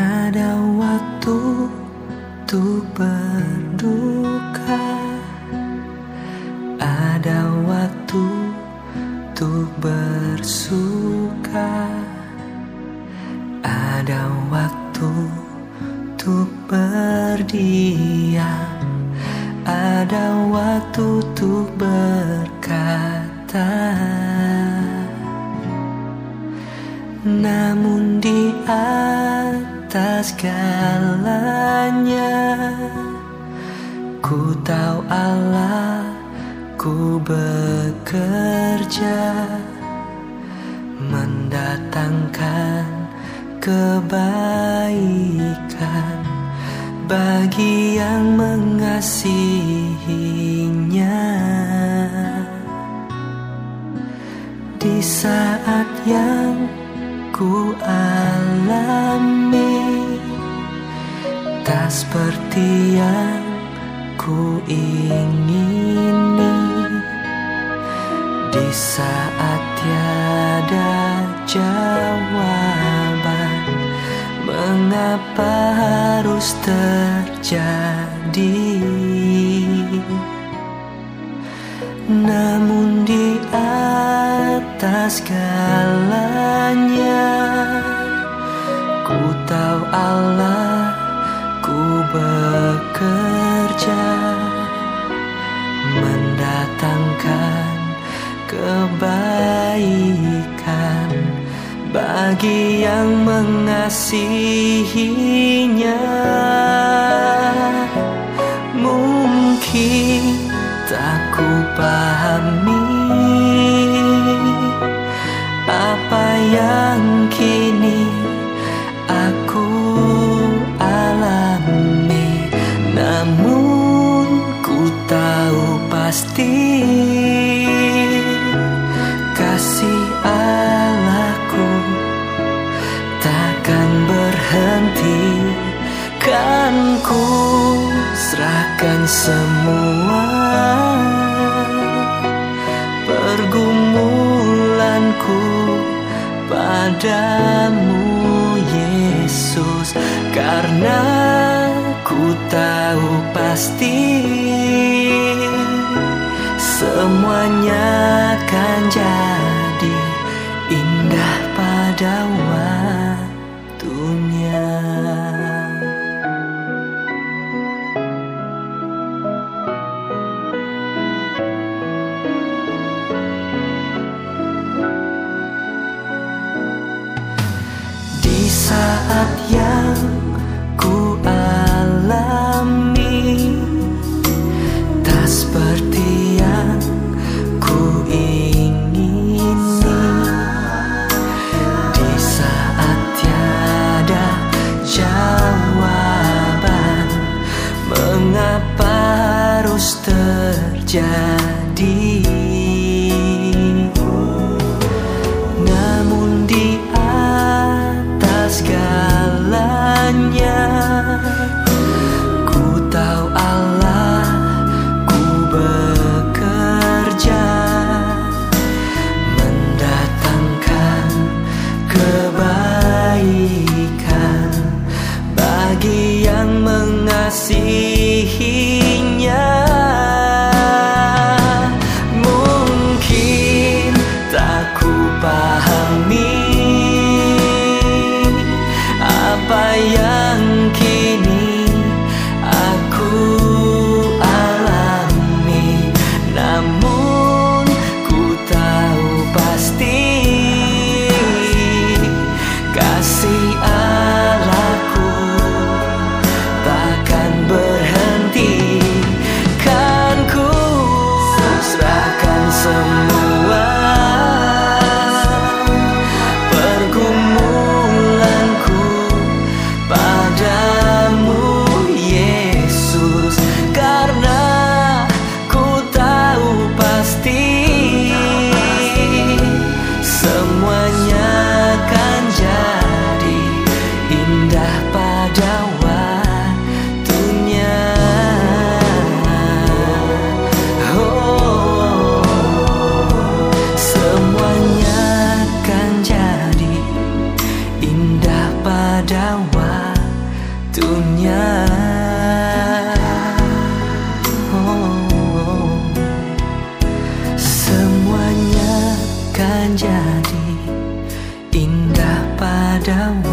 Ada waktu untuk berduka. Ada waktu untuk bersuka. Ada waktu untuk berdiam. Ada waktu untuk berkata. Namun di atas segalanya. Ku tahu Allah ku bekerja. Mendatangkan kebaikan Bagi yang mengasihinya. Di saat yang ku alami seperti yang ku ingini. Di saat tiada jawaban Mengapa harus terjadi? Namun di atas segalanya Ku tahu Allah Bagi yang mengasihinya Mungkin tak ku pahami Apa yang kini aku alami. Namun ku tahu pasti ku serahkan semua Pergumulanku padamu Yesus. Karena ku tahu pasti Semuanya akan jadi indah pada saat yang ku alami. Tak seperti yang ku ingini. Di saat tiada jawaban Mengapa harus terjadi pada waktunya oh, Semuanya kan jadi indah pada waktunya